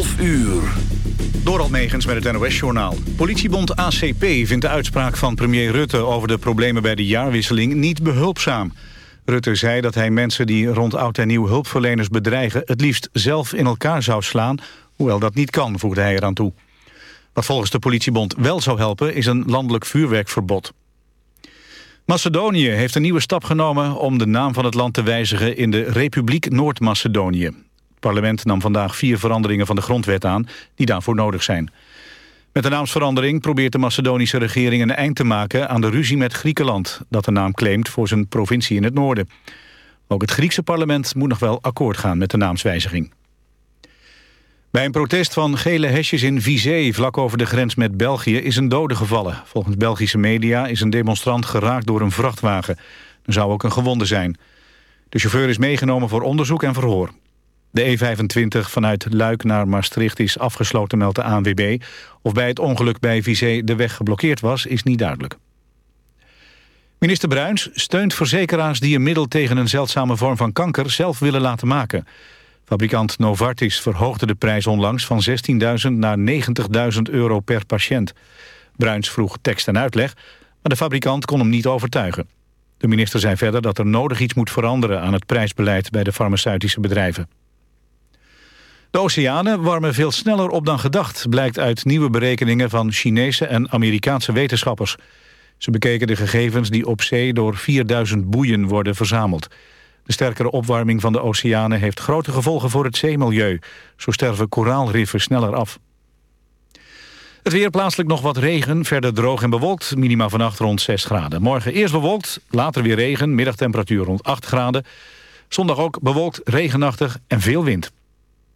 12 uur. Door met het NOS-journaal. Politiebond ACP vindt de uitspraak van premier Rutte... over de problemen bij de jaarwisseling niet behulpzaam. Rutte zei dat hij mensen die rond oud en nieuw hulpverleners bedreigen... het liefst zelf in elkaar zou slaan, hoewel dat niet kan, voegde hij eraan toe. Wat volgens de politiebond wel zou helpen is een landelijk vuurwerkverbod. Macedonië heeft een nieuwe stap genomen om de naam van het land te wijzigen in de Republiek Noord-Macedonië. Het parlement nam vandaag vier veranderingen van de grondwet aan die daarvoor nodig zijn. Met de naamsverandering probeert de Macedonische regering een eind te maken aan de ruzie met Griekenland, dat de naam claimt voor zijn provincie in het noorden. Ook het Griekse parlement moet nog wel akkoord gaan met de naamswijziging. Bij een protest van gele hesjes in Vizé, vlak over de grens met België, is een dode gevallen. Volgens Belgische media is een demonstrant geraakt door een vrachtwagen. Er zou ook een gewonde zijn. De chauffeur is meegenomen voor onderzoek en verhoor. De E25 vanuit Luik naar Maastricht is afgesloten, meldt de ANWB. Of bij het ongeluk bij Vizé de weg geblokkeerd was, is niet duidelijk. Minister Bruins steunt verzekeraars die een middel tegen een zeldzame vorm van kanker zelf willen laten maken. Fabrikant Novartis verhoogde de prijs onlangs van 16.000 naar 90.000 euro per patiënt. Bruins vroeg tekst en uitleg, maar de fabrikant kon hem niet overtuigen. De minister zei verder dat er nodig iets moet veranderen aan het prijsbeleid bij de farmaceutische bedrijven. De oceanen warmen veel sneller op dan gedacht... blijkt uit nieuwe berekeningen van Chinese en Amerikaanse wetenschappers. Ze bekeken de gegevens die op zee door 4000 boeien worden verzameld. De sterkere opwarming van de oceanen heeft grote gevolgen voor het zeemilieu. Zo sterven koraalriffen sneller af. Het weer plaatselijk nog wat regen, verder droog en bewolkt. Minima vannacht rond 6 graden. Morgen eerst bewolkt, later weer regen, middagtemperatuur rond 8 graden. Zondag ook bewolkt, regenachtig en veel wind.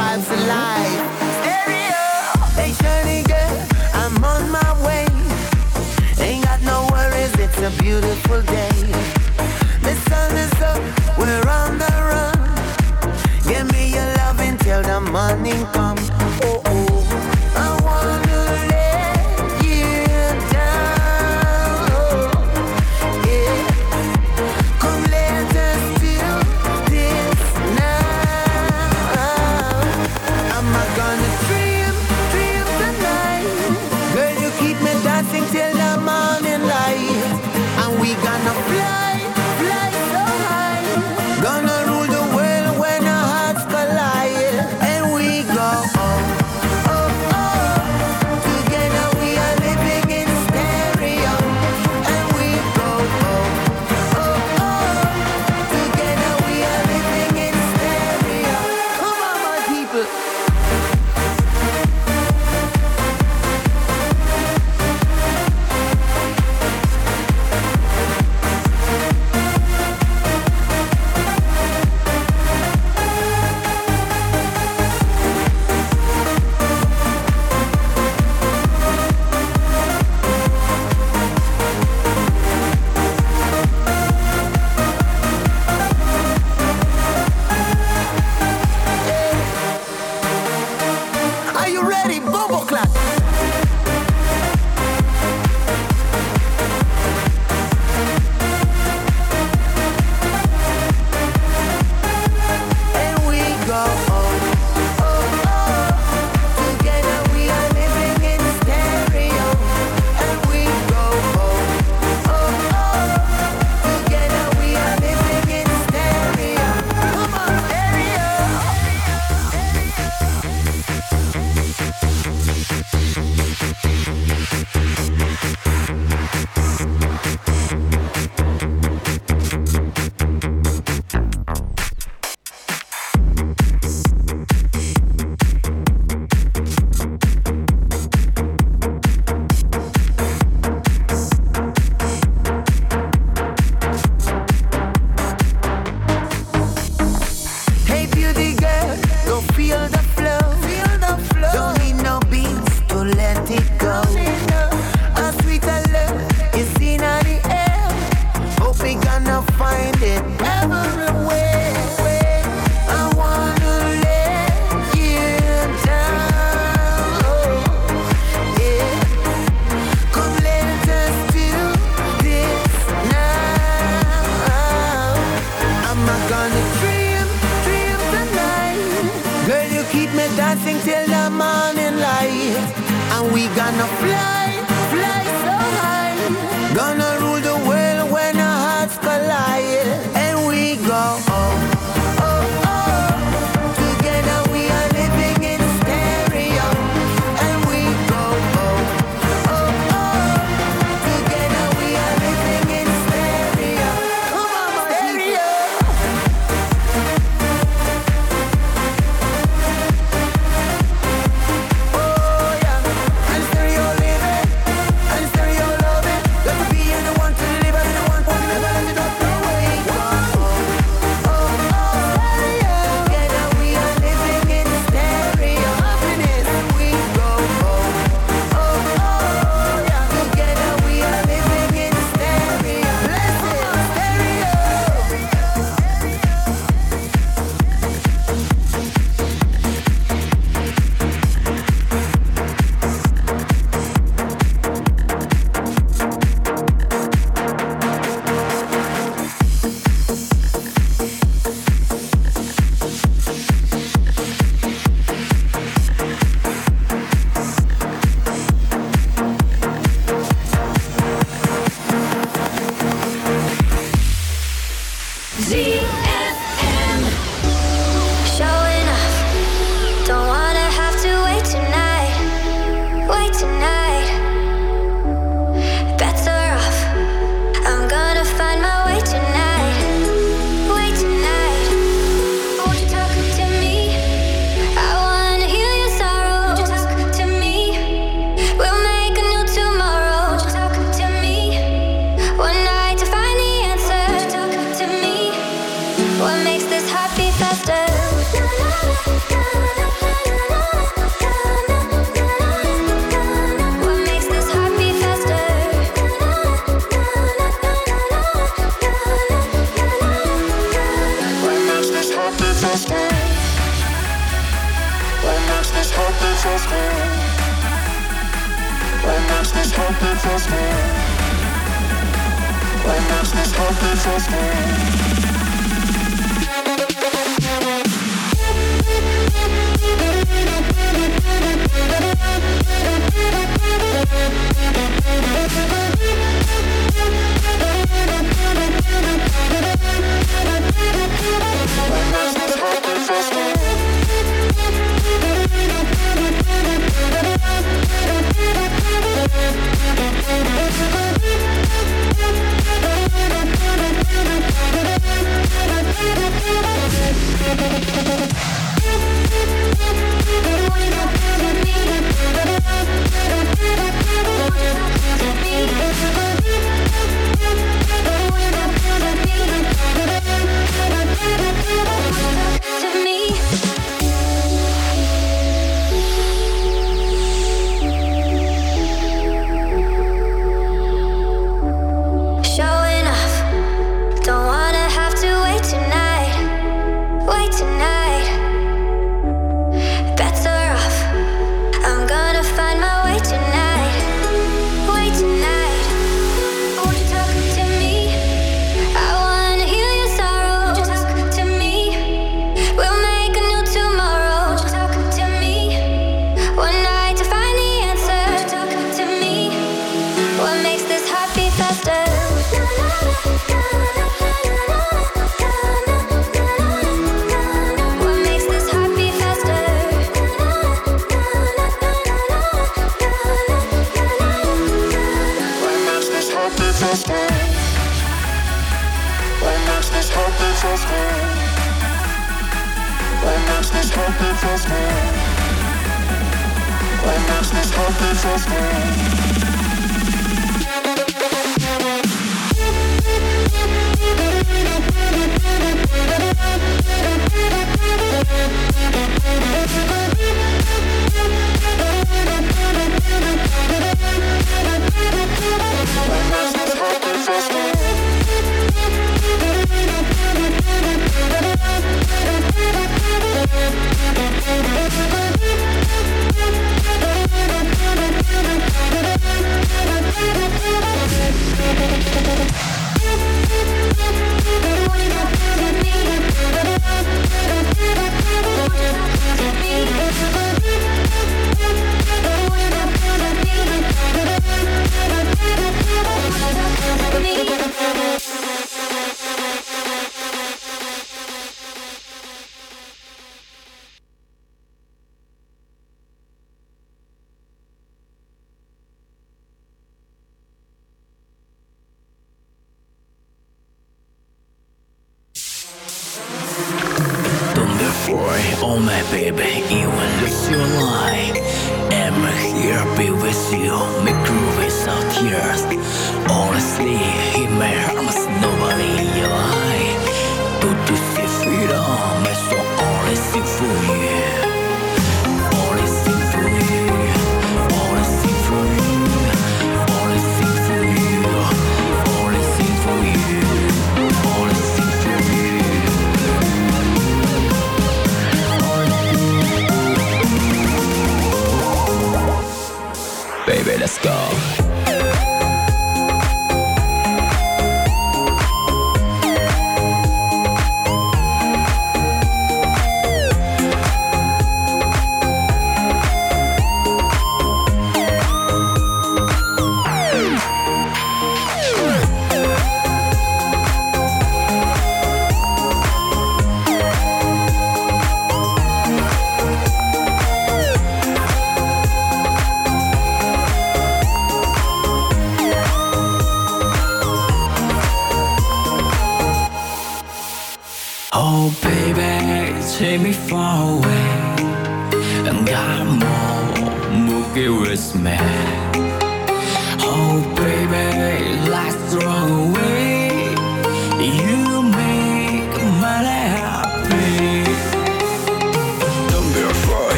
vibes alive. Stereo. Hey, shiny girl, I'm on my way. Ain't got no worries, it's a beautiful day. The sun is up, we're on the run. Give me your loving till the morning comes.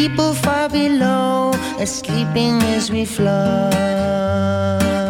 People far below are sleeping as we fly.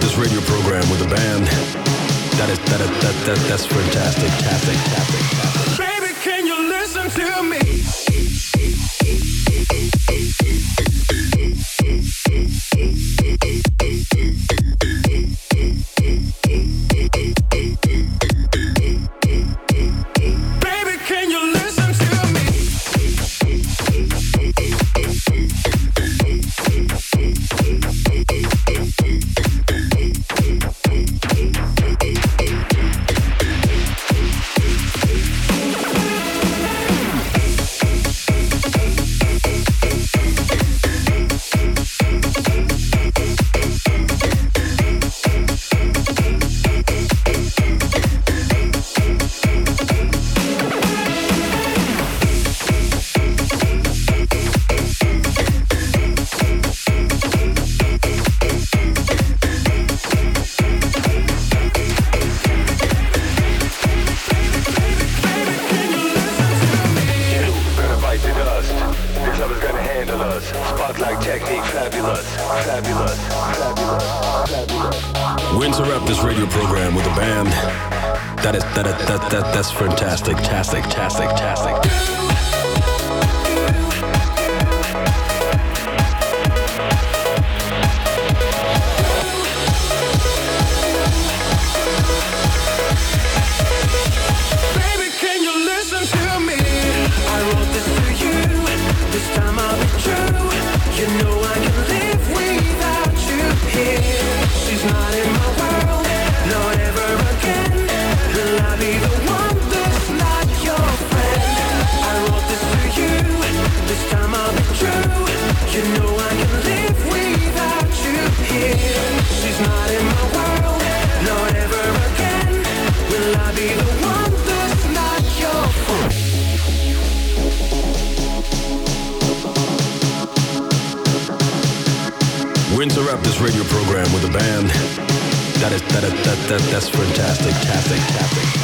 This radio program with a band that is that is that, that that's fantastic, fantastic, fantastic. program with a band. That is that, that, that, that that's fantastic, fantastic, fantastic.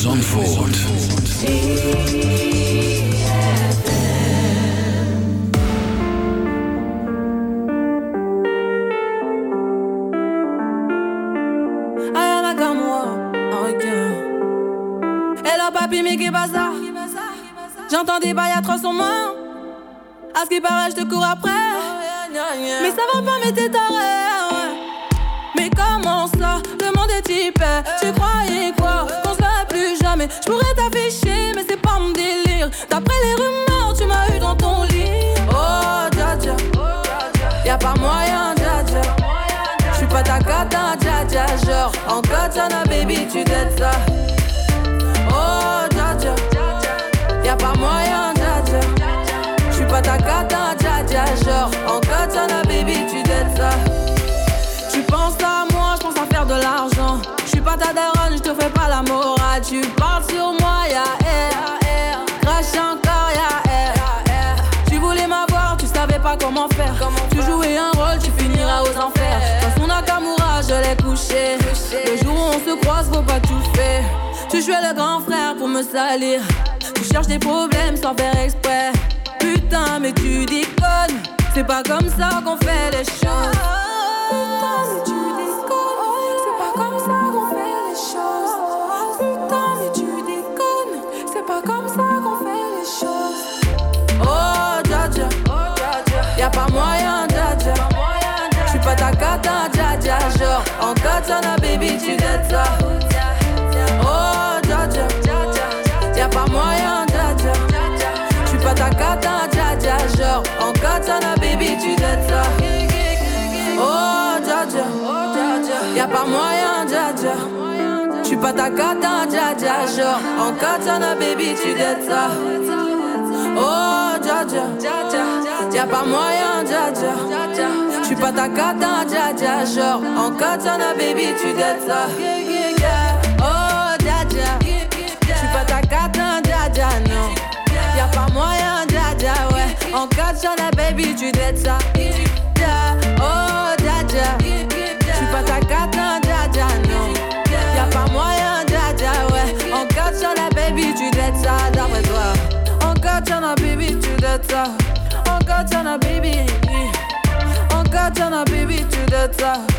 Zandvoort. Ayana Kamwa, Hello papi, mais ça J'entends des bails à 300 morts. À ce qui paraît, je te cours après. Mais ça va pas, mais t'es taré. Mais comment ça? Le monde est hyper. Tu croyais Je pourrais t'afficher, mais c'est pas mon délire. D'après les rumeurs, tu m'as eu dans ton lit. Oh, dja dja. Y'a pas moyen, dja dja. J'suis pas ta cata, dja dja. Genre, en katana, baby, tu t'aides ça. Le jour où on se croise, faut pas tout faire. Tu jouais le grand frère pour me salir. Tu cherches des problèmes sans faire exprès. Putain, mais tu déconnes. C'est pas comme ça qu'on fait les choses. Putain, mais tu déconnes. Katana, baby, tu dettes ça. Oh. Y'a pas moyen, dja. J'suis pas ta cata, dja. Genre, en katana, baby, tu dettes ça. Oh, dja. Y'a pas moyen, dja. J'suis pas ta cata, dja. Genre, en katana, baby, tu dettes ça. Oh, dja. Y'a pas moyen, dja dja. J'suis pas ta cata, dja dja. Genre, en katana, baby, tu dettes ça. Oh, dja dja. J'suis pas ta cata, dja dja, non. Y'a pas moyen, dja dja, ouais. En katana, baby, tu dettes ça. Oh, dja dja. J'suis pas ta cata, dja dja, non. Y'a pas moyen, dja dja, ouais. En katana, baby, tu dettes ça, d'après toi. En katana, baby, tu dettes ça. En katana, baby. En katana, baby, tu dettes ça.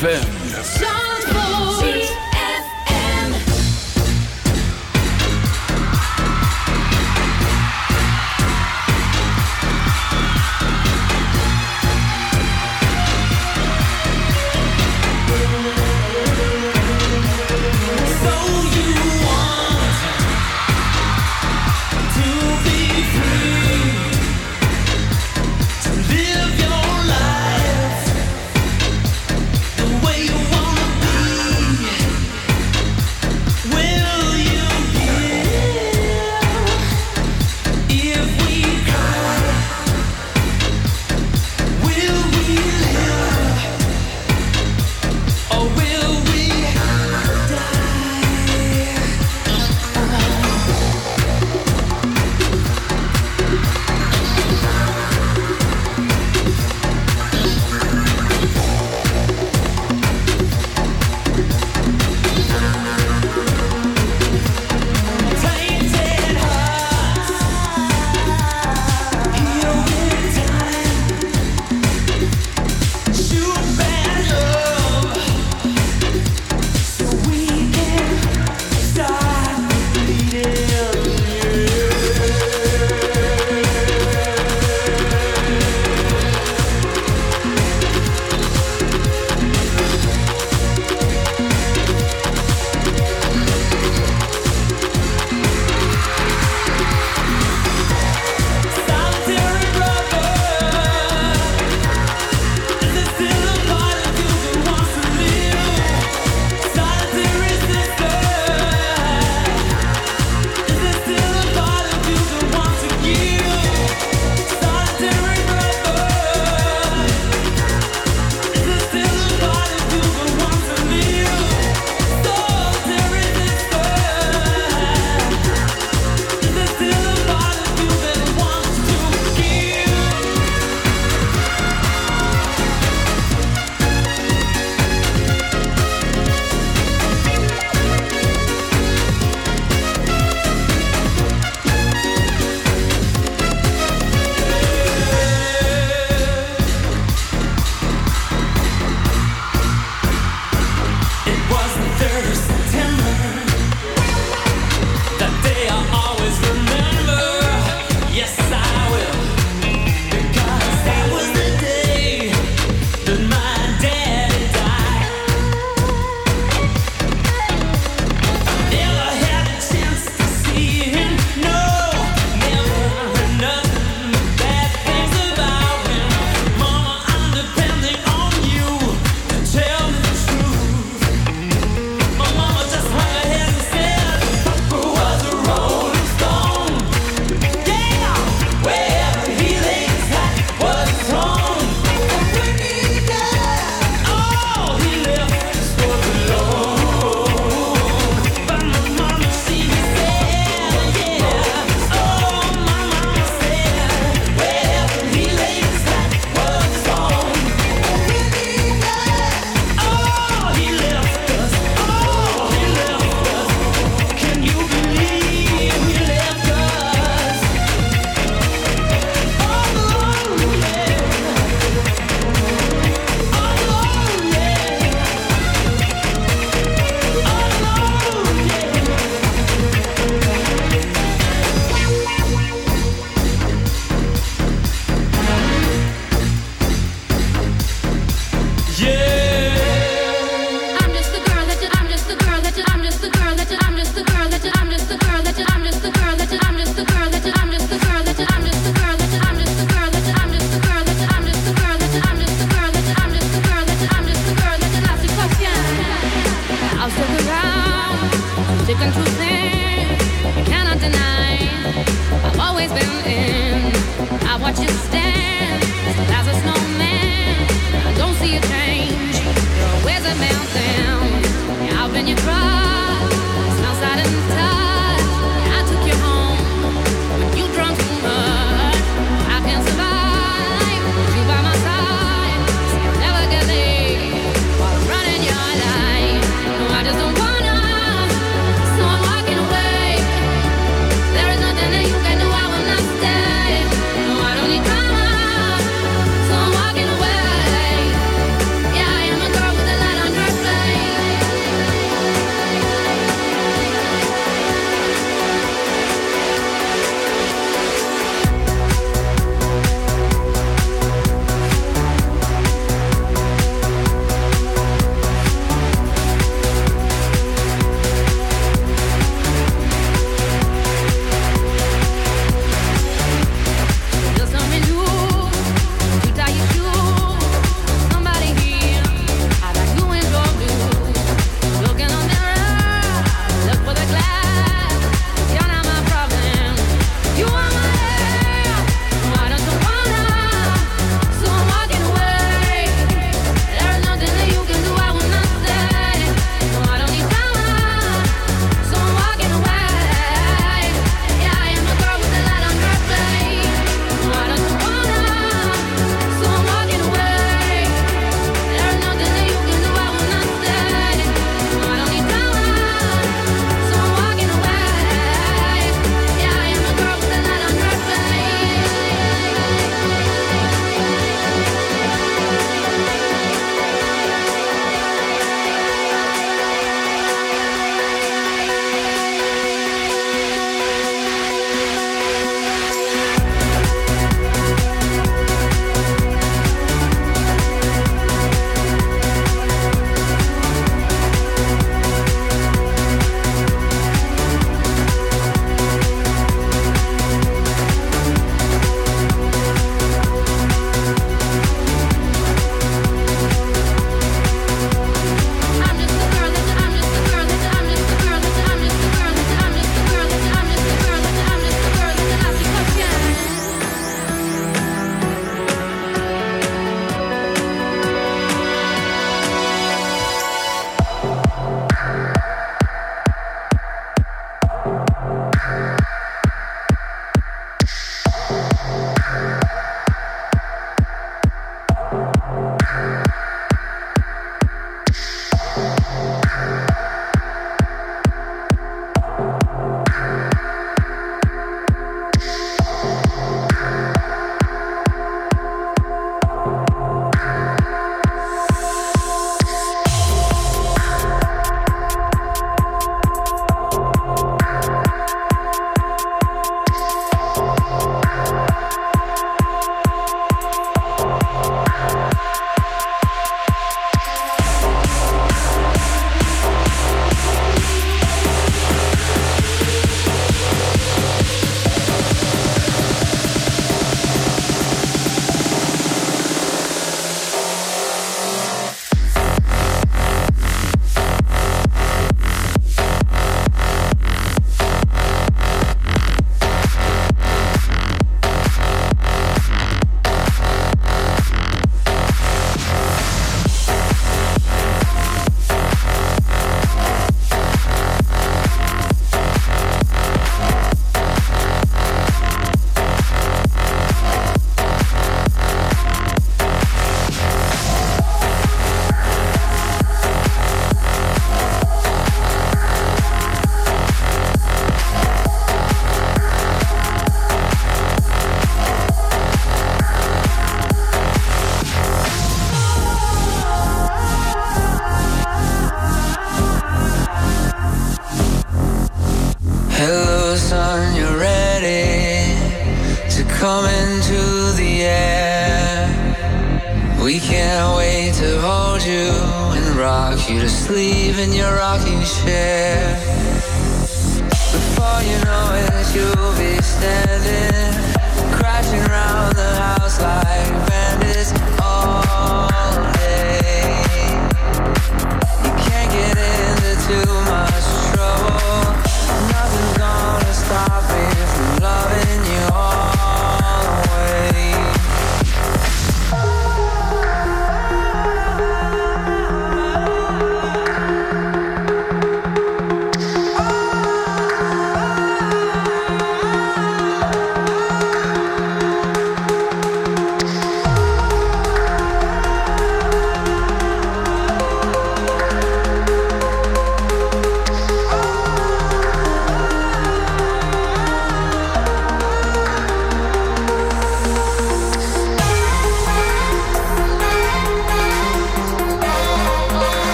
FM.